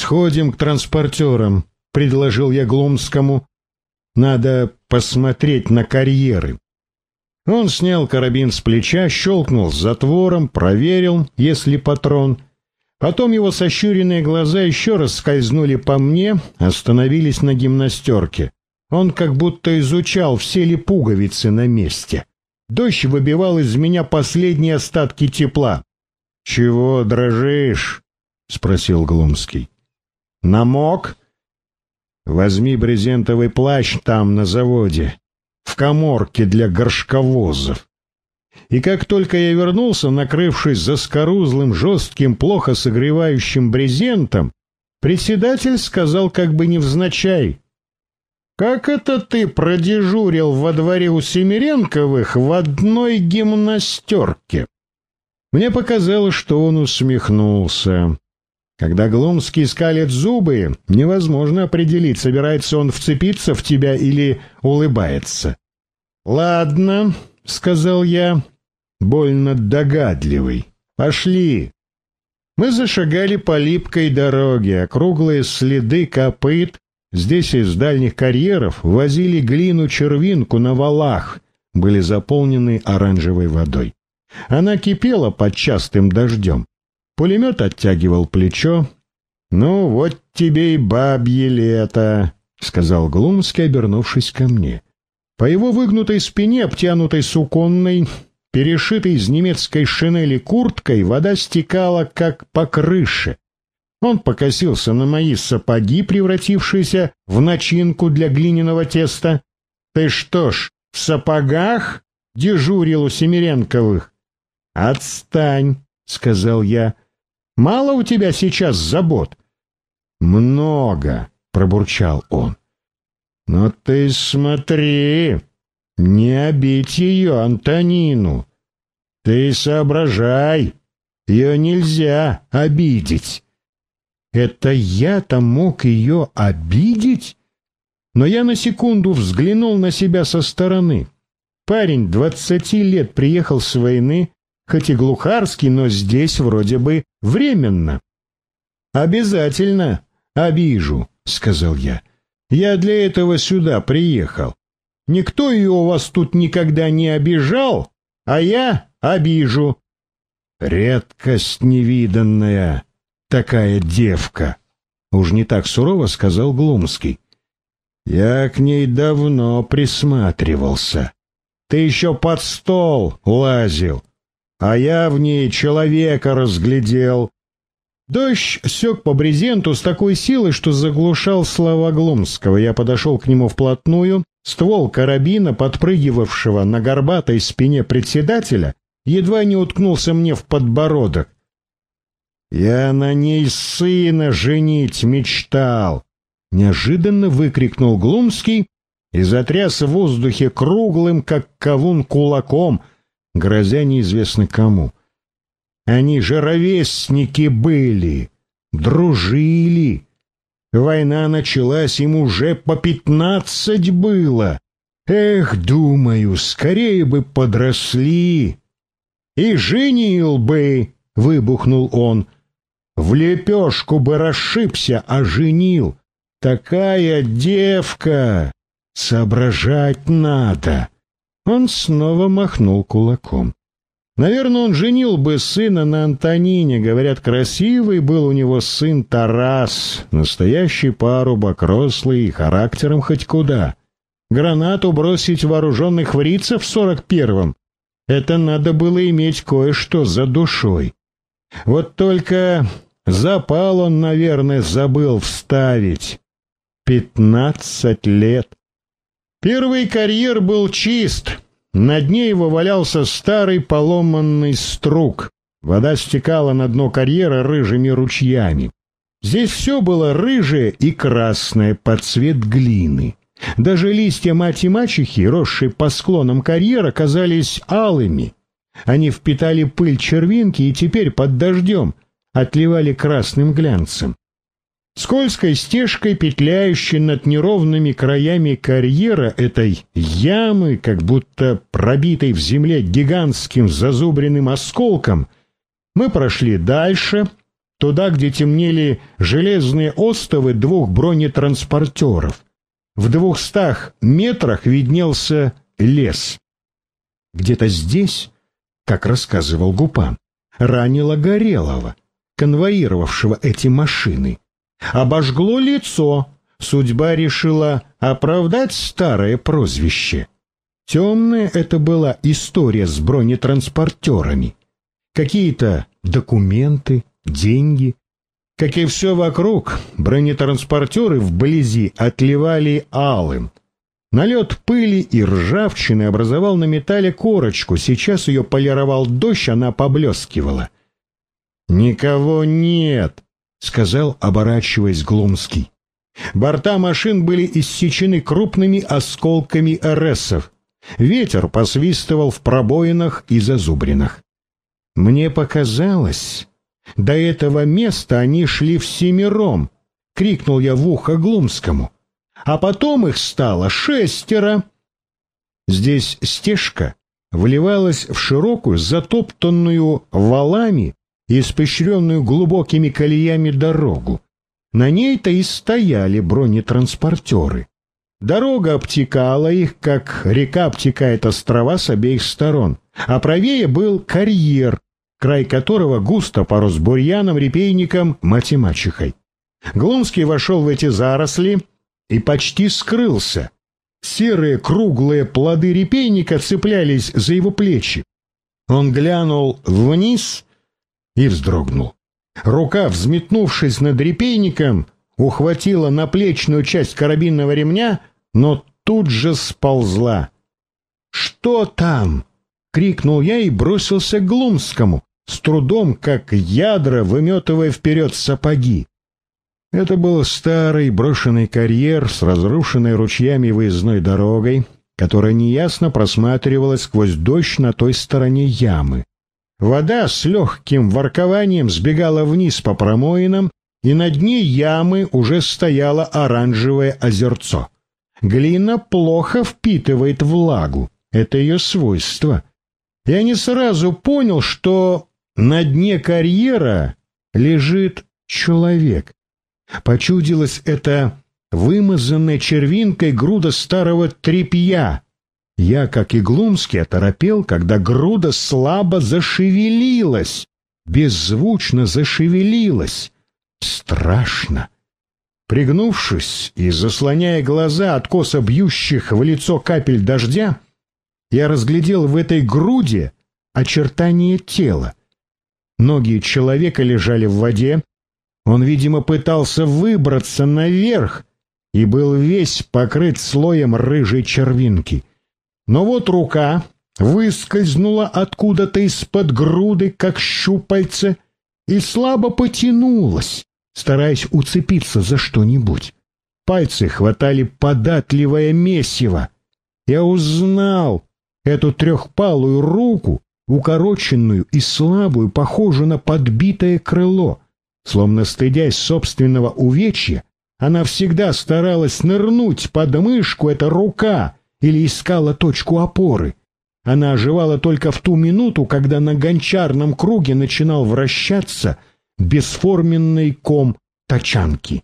«Сходим к транспортерам», — предложил я Глумскому. «Надо посмотреть на карьеры». Он снял карабин с плеча, щелкнул затвором, проверил, есть ли патрон. Потом его сощуренные глаза еще раз скользнули по мне, остановились на гимнастерке. Он как будто изучал, все ли пуговицы на месте. Дождь выбивал из меня последние остатки тепла. — Чего дрожишь? — спросил Глумский. — Намок? — Возьми брезентовый плащ там, на заводе, в коморке для горшковозов. И как только я вернулся, накрывшись заскорузлым, жестким, плохо согревающим брезентом, председатель сказал как бы невзначай. «Как это ты продежурил во дворе у Семиренковых в одной гимнастерке?» Мне показалось, что он усмехнулся. Когда Глумский скалит зубы, невозможно определить, собирается он вцепиться в тебя или улыбается. «Ладно», — сказал я, больно догадливый. «Пошли». Мы зашагали по липкой дороге, округлые следы копыт. Здесь из дальних карьеров возили глину-червинку на валах, были заполнены оранжевой водой. Она кипела под частым дождем. Пулемет оттягивал плечо. «Ну, вот тебе и бабье лето», — сказал Глумский, обернувшись ко мне. По его выгнутой спине, обтянутой суконной, перешитой из немецкой шинели курткой, вода стекала, как по крыше. Он покосился на мои сапоги, превратившиеся в начинку для глиняного теста. «Ты что ж, в сапогах?» — дежурил у Семиренковых. «Отстань», — сказал я. «Мало у тебя сейчас забот?» «Много», — пробурчал он. Но ты смотри, не обидь ее, Антонину. Ты соображай, ее нельзя обидеть. Это я-то мог ее обидеть? Но я на секунду взглянул на себя со стороны. Парень двадцати лет приехал с войны, хоть и глухарский, но здесь вроде бы временно. «Обязательно обижу», — сказал я. Я для этого сюда приехал. Никто ее у вас тут никогда не обижал, а я обижу. Редкость невиданная, такая девка. Уж не так сурово сказал Глумский. Я к ней давно присматривался. Ты еще под стол лазил, а я в ней человека разглядел. Дождь сёк по брезенту с такой силой, что заглушал слова Глумского. Я подошел к нему вплотную. Ствол карабина, подпрыгивавшего на горбатой спине председателя, едва не уткнулся мне в подбородок. «Я на ней сына женить мечтал!» Неожиданно выкрикнул Глумский и затряс в воздухе круглым, как кавун, кулаком, грозя неизвестно кому. Они же ровесники были, дружили. Война началась, им уже по пятнадцать было. Эх, думаю, скорее бы подросли. И женил бы, — выбухнул он. В лепешку бы расшибся, а женил. Такая девка! Соображать надо. Он снова махнул кулаком. Наверное, он женил бы сына на Антонине. Говорят, красивый был у него сын Тарас. Настоящий парубок, рослый и характером хоть куда. Гранату бросить вооруженных фрицев в сорок первом. Это надо было иметь кое-что за душой. Вот только запал он, наверное, забыл вставить. Пятнадцать лет. Первый карьер был чист — на дне его валялся старый поломанный струк. Вода стекала на дно карьера рыжими ручьями. Здесь все было рыжее и красное под цвет глины. Даже листья мать и мачехи, росшие по склонам карьера, казались алыми. Они впитали пыль червинки и теперь под дождем отливали красным глянцем. Скользкой стежкой, петляющей над неровными краями карьера этой ямы, как будто пробитой в земле гигантским зазубренным осколком, мы прошли дальше, туда, где темнели железные остовы двух бронетранспортеров. В двухстах метрах виднелся лес. Где-то здесь, как рассказывал Гупан, ранило Горелого, конвоировавшего эти машины. Обожгло лицо, судьба решила оправдать старое прозвище. Темная это была история с бронетранспортерами. Какие-то документы, деньги. Как и все вокруг, бронетранспортеры вблизи отливали алым. Налет пыли и ржавчины образовал на металле корочку, сейчас ее полировал дождь, она поблескивала. «Никого нет», — сказал, оборачиваясь Глумский. Борта машин были иссечены крупными осколками РСов. Ветер посвистывал в пробоинах и зазубринах. Мне показалось, до этого места они шли всемиром, крикнул я в ухо Глумскому. А потом их стало шестеро. Здесь стежка вливалась в широкую, затоптанную валами и испещренную глубокими колеями дорогу. На ней-то и стояли бронетранспортеры. Дорога обтекала их, как река обтекает острова с обеих сторон, а правее был карьер, край которого густо порос бурьяном, репейником, мать и. Глунский вошел в эти заросли и почти скрылся. Серые круглые плоды репейника цеплялись за его плечи. Он глянул вниз и вздрогнул. Рука, взметнувшись над репейником, ухватила наплечную часть карабинного ремня, но тут же сползла. «Что там?» — крикнул я и бросился к Глумскому, с трудом, как ядра, выметывая вперед сапоги. Это был старый брошенный карьер с разрушенной ручьями выездной дорогой, которая неясно просматривалась сквозь дождь на той стороне ямы. Вода с легким воркованием сбегала вниз по промоинам, и на дне ямы уже стояло оранжевое озерцо. Глина плохо впитывает влагу, это ее свойство. Я не сразу понял, что на дне карьера лежит человек. Почудилось это вымазанная червинкой груда старого тряпья. Я, как и Глумский, оторопел, когда груда слабо зашевелилась, беззвучно зашевелилась. Страшно. Пригнувшись и заслоняя глаза от косо бьющих в лицо капель дождя, я разглядел в этой груди очертания тела. Ноги человека лежали в воде. Он, видимо, пытался выбраться наверх и был весь покрыт слоем рыжей червинки. Но вот рука выскользнула откуда-то из-под груды, как щупальце, и слабо потянулась, стараясь уцепиться за что-нибудь. Пальцы хватали податливое месиво. Я узнал эту трехпалую руку, укороченную и слабую, похожую на подбитое крыло. Словно стыдясь собственного увечья, она всегда старалась нырнуть под мышку эта рука или искала точку опоры. Она оживала только в ту минуту, когда на гончарном круге начинал вращаться бесформенный ком тачанки.